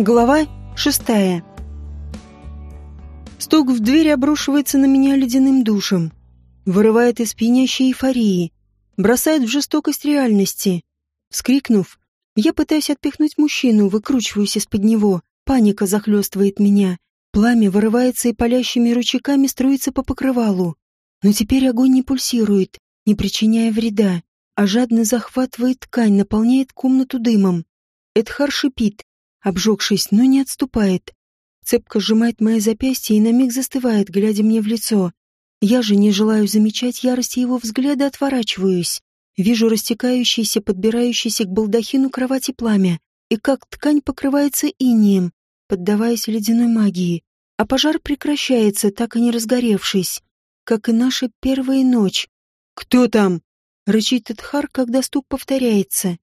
Глава шестая. Стук в дверь обрушивается на меня ледяным душем, вырывает из пьянящей эйфории, бросает в жестокость реальности. Вскрикнув, я пытаюсь отпихнуть мужчину, выкручиваюсь из-под него, паника захлестывает меня, пламя вырывается и палящими ручейками струится по покрывалу. Но теперь огонь не пульсирует, не причиняя вреда, а жадно захватывает ткань, наполняет комнату дымом. Эдхар шипит, обжегшись, но не отступает. Цепко сжимает мои запястья и на миг застывает, глядя мне в лицо. Я же не желаю замечать ярости его взгляда, отворачиваюсь. Вижу растекающееся, подбирающееся к балдахину кровати пламя, и как ткань покрывается инием, поддаваясь ледяной магии. А пожар прекращается, так и не разгоревшись, как и наша первая ночь. «Кто там?» — рычит Эдхар, когда стук повторяется.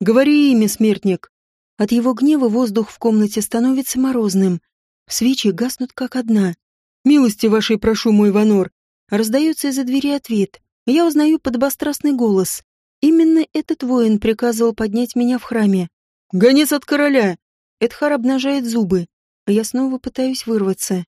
«Говори имя, смертник!» От его гнева воздух в комнате становится морозным. Свечи гаснут как одна. «Милости вашей прошу, мой Ванор!» Раздается из-за двери ответ. Я узнаю подобострастный голос. Именно этот воин приказывал поднять меня в храме. «Гонец от короля!» Эдхар обнажает зубы, я снова пытаюсь вырваться.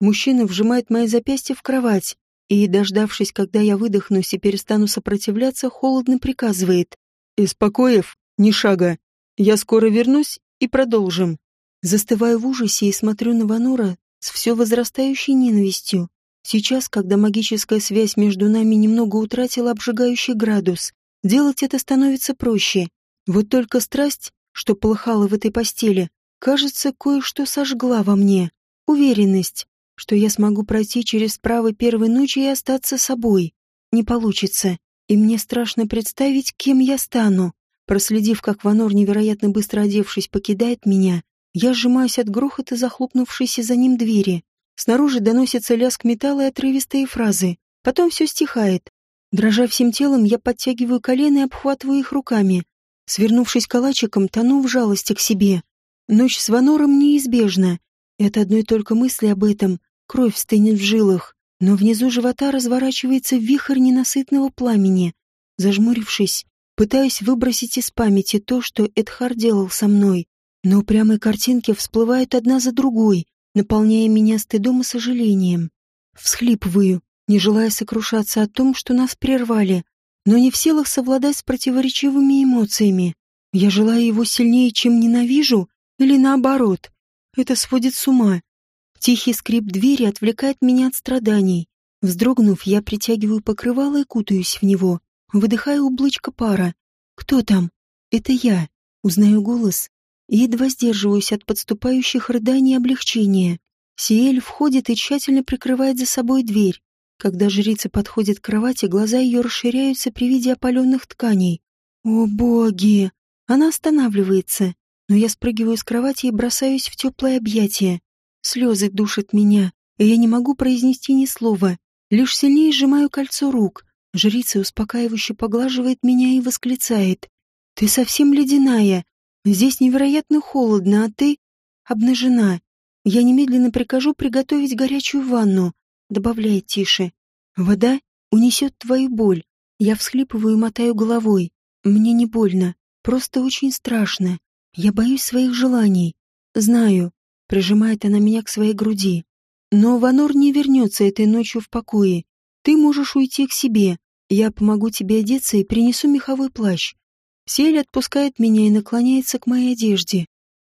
Мужчина вжимает мои запястья в кровать и, дождавшись, когда я выдохнусь и перестану сопротивляться, холодно приказывает. «Из покоев ни шага. Я скоро вернусь и продолжим. Застываю в ужасе и смотрю на Ванора с все возрастающей ненавистью. Сейчас, когда магическая связь между нами немного утратила обжигающий градус, делать это становится проще. Вот только страсть, что полыхала в этой постели, кажется, кое-что сожгла во мне. Уверенность, что я смогу пройти через справы первой ночи и остаться собой. Не получится, и мне страшно представить, кем я стану. Проследив, как Ванор, невероятно быстро одевшись, покидает меня, я сжимаюсь от грохота захлопнувшейся за ним двери. Снаружи доносится лязг металла и отрывистые фразы. Потом все стихает. Дрожа всем телом, я подтягиваю колено и обхватываю их руками. Свернувшись калачиком, тону в жалости к себе. Ночь с Ванором неизбежна. И от одной только мысли об этом кровь стынет в жилах. Но внизу живота разворачивается вихрь ненасытного пламени. Зажмурившись, Пытаюсь выбросить из памяти то, что Эдхар делал со мной, но упрямые картинки всплывают одна за другой, наполняя меня стыдом и сожалением. Всхлипываю, не желая сокрушаться о том, что нас прервали, но не в силах совладать с противоречивыми эмоциями. Я желаю его сильнее, чем ненавижу, или наоборот. Это сводит с ума. Тихий скрип двери отвлекает меня от страданий. Вздрогнув, я притягиваю покрывало и кутаюсь в него. Выдыхаю облачко пара. «Кто там?» «Это я». Узнаю голос едва сдерживаюсь от подступающих рыданий и облегчения. Сиэль входит и тщательно прикрывает за собой дверь. Когда жрица подходит к кровати, глаза ее расширяются при виде опаленных тканей. «О, боги!» Она останавливается, но я спрыгиваю с кровати и бросаюсь в теплое объятие. Слезы душат меня, и я не могу произнести ни слова, лишь сильнее сжимаю кольцо рук, Жрица успокаивающе поглаживает меня и восклицает. «Ты совсем ледяная. Здесь невероятно холодно, а ты обнажена. Я немедленно прикажу приготовить горячую ванну», — добавляет тише. «Вода унесет твою боль». Я всхлипываю и мотаю головой. Мне не больно, просто очень страшно. Я боюсь своих желаний. Знаю, прижимает она меня к своей груди. Но Ванор не вернется этой ночью в покое. Ты можешь уйти к себе. Я помогу тебе одеться и принесу меховой плащ. Сель отпускает меня и наклоняется к моей одежде.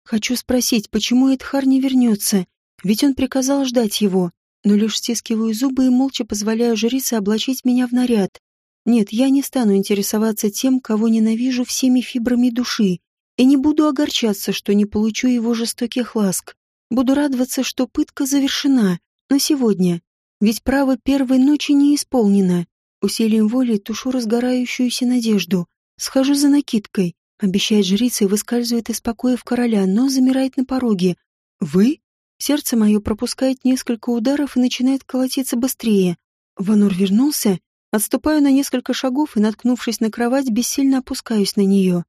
Хочу спросить, почему Эдхар не вернется, ведь он приказал ждать его, но лишь стискиваю зубы и молча позволяю жрице облачить меня в наряд. Нет, я не стану интересоваться тем, кого ненавижу всеми фибрами души, и не буду огорчаться, что не получу его жестоких ласк. Буду радоваться, что пытка завершена, но сегодня. Ведь право первой ночи не исполнено. Усилием воли тушу разгорающуюся надежду. Схожу за накидкой. Обещает жрица и выскальзывает из покоев короля, но замирает на пороге. «Вы?» Сердце мое пропускает несколько ударов и начинает колотиться быстрее. Ванур вернулся. Отступаю на несколько шагов и, наткнувшись на кровать, бессильно опускаюсь на нее.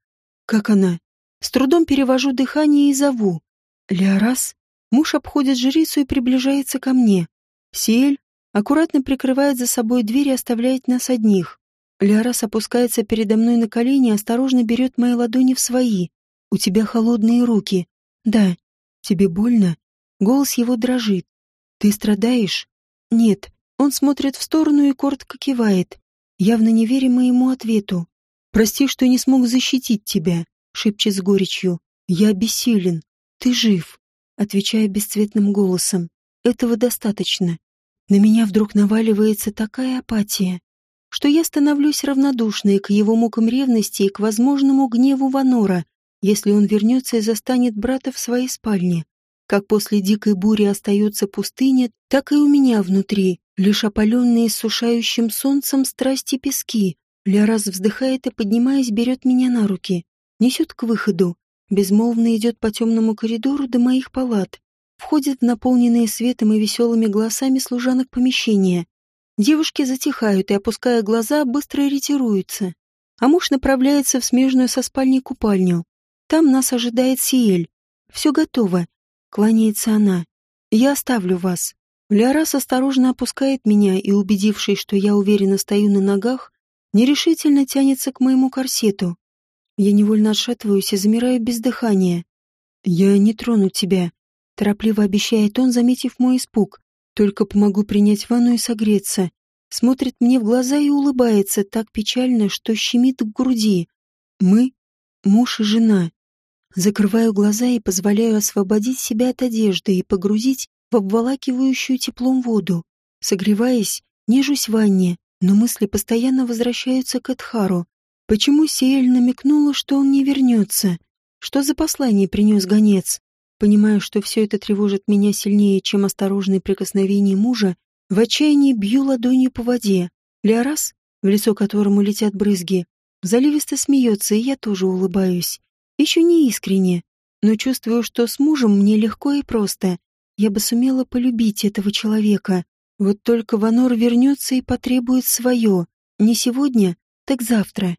Как она? С трудом перевожу дыхание и зову. Леорас. Муж обходит жрицу и приближается ко мне. Сиэль, аккуратно прикрывает за собой дверь и оставляет нас одних. Лиарас опускается передо мной на колени и осторожно берет мои ладони в свои. «У тебя холодные руки». «Да, Тебе больно? Голос его дрожит. Ты страдаешь? Нет. Он смотрит в сторону и коротко кивает, явно не веря моему ответу. «Прости, что не смог защитить тебя», — шепчет с горечью. «Я бессилен. Ты жив», — отвечая бесцветным голосом. «Этого достаточно. На меня вдруг наваливается такая апатия, что я становлюсь равнодушной к его мукам ревности и к возможному гневу Ванора, если он вернется и застанет брата в своей спальне. Как после дикой бури остается пустыня, так и у меня внутри, лишь опаленные сушающим солнцем страсти пески. Ляраз вздыхает и, поднимаясь, берет меня на руки. Несет к выходу. Безмолвно идет по темному коридору до моих палат. Входит в наполненные светом и веселыми голосами служанок помещения. Девушки затихают и, опуская глаза, быстро ретируются. А муж направляется в смежную со спальней купальню. Там нас ожидает Сиэль. Все готово. Кланяется она. «Я оставлю вас». Лярас осторожно опускает меня и, убедившись, что я уверенно стою на ногах, нерешительно тянется к моему корсету. Я невольно отшатываюсь и замираю без дыхания. «Я не трону тебя», — торопливо обещает он, заметив мой испуг. «Только помогу принять ванну и согреться». Смотрит мне в глаза и улыбается так печально, что щемит в груди. Мы — муж и жена. Закрываю глаза и позволяю освободить себя от одежды и погрузить в обволакивающую теплом воду. Согреваясь, нежусь в ванне, но мысли постоянно возвращаются к Эдхару. Почему Сиэль намекнула, что он не вернется? Что за послание принес гонец? Понимаю, что все это тревожит меня сильнее, чем осторожные прикосновения мужа, в отчаянии бью ладонью по воде. Леорас, в лицо которому летят брызги, заливисто смеется, и я тоже улыбаюсь. Еще не искренне, но чувствую, что с мужем мне легко и просто. Я бы сумела полюбить этого человека. Вот только Ванор вернется и потребует свое. Не сегодня, так завтра.